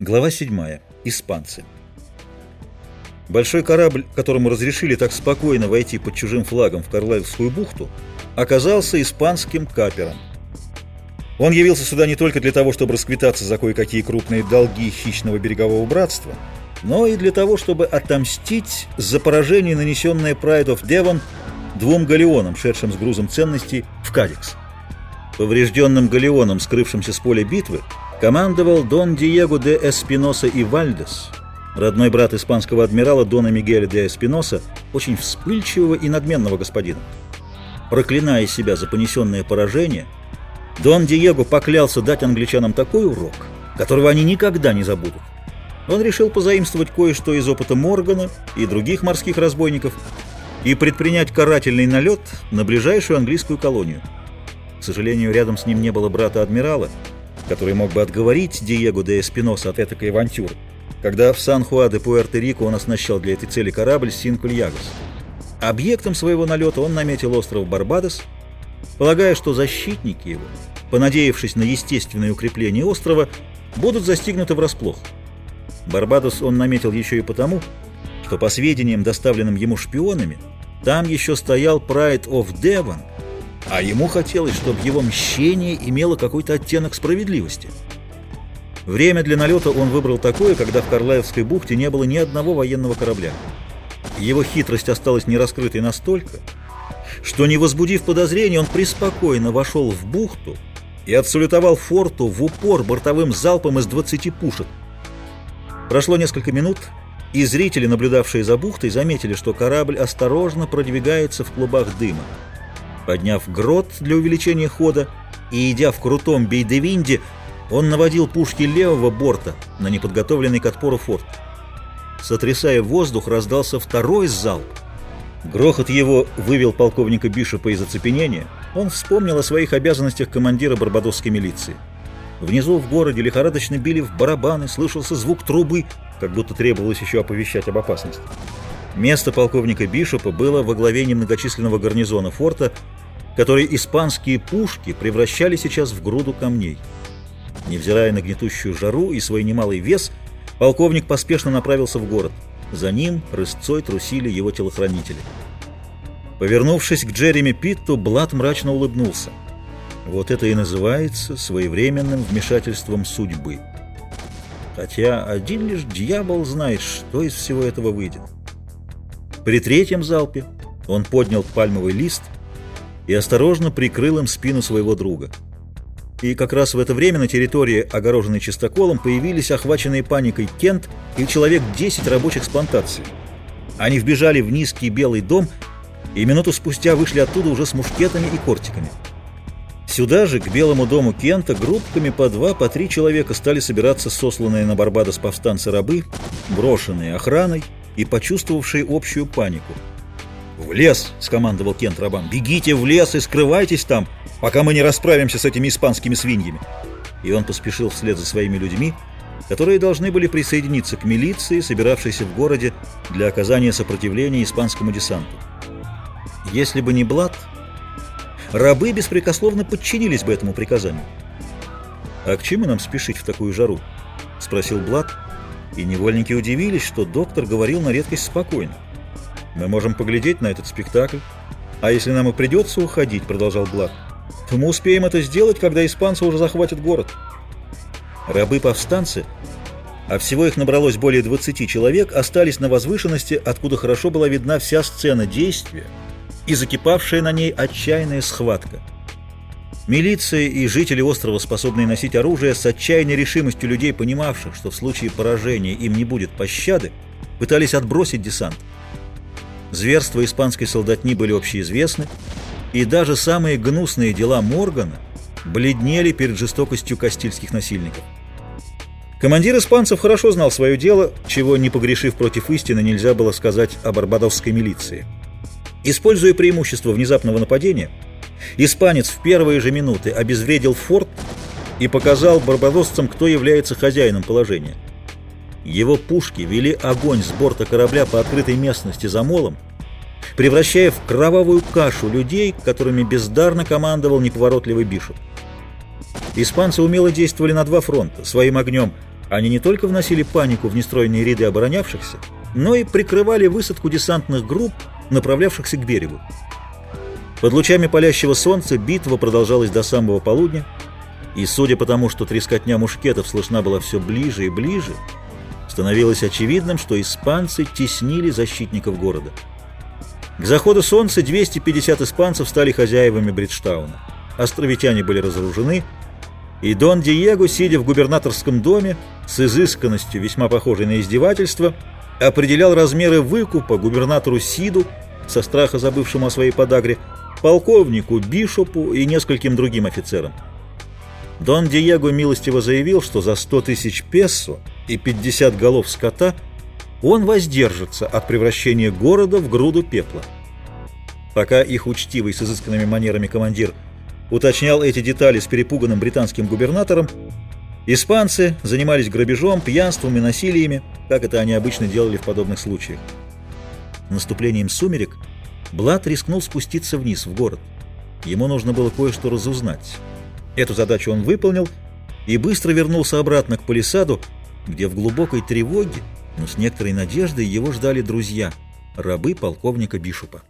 Глава 7. Испанцы. Большой корабль, которому разрешили так спокойно войти под чужим флагом в Карлайлскую бухту, оказался испанским капером. Он явился сюда не только для того, чтобы расквитаться за кое-какие крупные долги хищного берегового братства, но и для того, чтобы отомстить за поражение, нанесенное Pride of Devon двум галеонам, шедшим с грузом ценностей в Кадикс. Поврежденным галеоном, скрывшимся с поля битвы, командовал Дон Диего де Эспиноса и Вальдес, родной брат испанского адмирала Дона Мигеля де Эспиноса, очень вспыльчивого и надменного господина. Проклиная себя за понесенное поражение, Дон Диего поклялся дать англичанам такой урок, которого они никогда не забудут. Он решил позаимствовать кое-что из опыта Моргана и других морских разбойников и предпринять карательный налет на ближайшую английскую колонию. К сожалению, рядом с ним не было брата адмирала, который мог бы отговорить Диего де Эспиноса от этой авантюры, когда в Сан-Хуа-де-Пуэрто-Рико он оснащал для этой цели корабль «Синкульягос». Объектом своего налета он наметил остров Барбадос, полагая, что защитники его, понадеявшись на естественное укрепление острова, будут застигнуты врасплох. Барбадос он наметил еще и потому, что по сведениям, доставленным ему шпионами, там еще стоял Pride of Devon — а ему хотелось, чтобы его мщение имело какой-то оттенок справедливости. Время для налета он выбрал такое, когда в Карлаевской бухте не было ни одного военного корабля. Его хитрость осталась нераскрытой настолько, что, не возбудив подозрений, он преспокойно вошел в бухту и отсалютовал форту в упор бортовым залпом из 20 пушек. Прошло несколько минут, и зрители, наблюдавшие за бухтой, заметили, что корабль осторожно продвигается в клубах дыма. Подняв грот для увеличения хода и идя в крутом бейдевинде, он наводил пушки левого борта на неподготовленный к отпору форт. Сотрясая воздух, раздался второй залп. Грохот его вывел полковника Бишопа из оцепенения. Он вспомнил о своих обязанностях командира барбадосской милиции. Внизу в городе лихорадочно били в барабаны, слышался звук трубы, как будто требовалось еще оповещать об опасности. Место полковника Бишопа было во главе немногочисленного гарнизона форта, которые испанские пушки превращали сейчас в груду камней. Невзирая на гнетущую жару и свой немалый вес, полковник поспешно направился в город. За ним рысцой трусили его телохранители. Повернувшись к Джереми Питту, Блад мрачно улыбнулся. Вот это и называется своевременным вмешательством судьбы. Хотя один лишь дьявол знает, что из всего этого выйдет. При третьем залпе он поднял пальмовый лист — и осторожно прикрыл им спину своего друга. И как раз в это время на территории, огороженной чистоколом, появились охваченные паникой Кент и человек 10 рабочих с плантации. Они вбежали в низкий белый дом и минуту спустя вышли оттуда уже с мушкетами и кортиками. Сюда же, к белому дому Кента, группками по два, по три человека стали собираться сосланные на Барбадос повстанцы-рабы, брошенные охраной и почувствовавшие общую панику – «В лес!» — скомандовал Кент рабам. «Бегите в лес и скрывайтесь там, пока мы не расправимся с этими испанскими свиньями!» И он поспешил вслед за своими людьми, которые должны были присоединиться к милиции, собиравшейся в городе для оказания сопротивления испанскому десанту. Если бы не Блад, рабы беспрекословно подчинились бы этому приказанию. «А к чему нам спешить в такую жару?» — спросил Блад, и невольники удивились, что доктор говорил на редкость спокойно. Мы можем поглядеть на этот спектакль. А если нам и придется уходить, продолжал Блад, то мы успеем это сделать, когда испанцы уже захватят город. Рабы-повстанцы, а всего их набралось более 20 человек, остались на возвышенности, откуда хорошо была видна вся сцена действия и закипавшая на ней отчаянная схватка. Милиция и жители острова, способные носить оружие, с отчаянной решимостью людей, понимавших, что в случае поражения им не будет пощады, пытались отбросить десант. Зверства испанской солдатни были общеизвестны, и даже самые гнусные дела Моргана бледнели перед жестокостью кастильских насильников. Командир испанцев хорошо знал свое дело, чего, не погрешив против истины, нельзя было сказать о барбадосской милиции. Используя преимущество внезапного нападения, испанец в первые же минуты обезвредил форт и показал барбадосцам, кто является хозяином положения – его пушки вели огонь с борта корабля по открытой местности за молом, превращая в кровавую кашу людей, которыми бездарно командовал неповоротливый Бишоп. Испанцы умело действовали на два фронта, своим огнем Они не только вносили панику в нестройные ряды оборонявшихся, но и прикрывали высадку десантных групп, направлявшихся к берегу. Под лучами палящего солнца битва продолжалась до самого полудня, и, судя по тому, что трескотня мушкетов слышна была все ближе и ближе, становилось очевидным, что испанцы теснили защитников города. К заходу солнца 250 испанцев стали хозяевами Бриджтауна. Островитяне были разоружены, и Дон Диего, сидя в губернаторском доме, с изысканностью, весьма похожей на издевательство, определял размеры выкупа губернатору Сиду, со страха забывшему о своей подагре, полковнику Бишопу и нескольким другим офицерам. Дон Диего милостиво заявил, что за 100 тысяч песо и 50 голов скота он воздержится от превращения города в груду пепла. Пока их учтивый с изысканными манерами командир уточнял эти детали с перепуганным британским губернатором, испанцы занимались грабежом, пьянством и насилиями, как это они обычно делали в подобных случаях. Наступлением сумерек Блад рискнул спуститься вниз, в город. Ему нужно было кое-что разузнать. Эту задачу он выполнил и быстро вернулся обратно к палисаду, где в глубокой тревоге, но с некоторой надеждой его ждали друзья, рабы полковника Бишупа.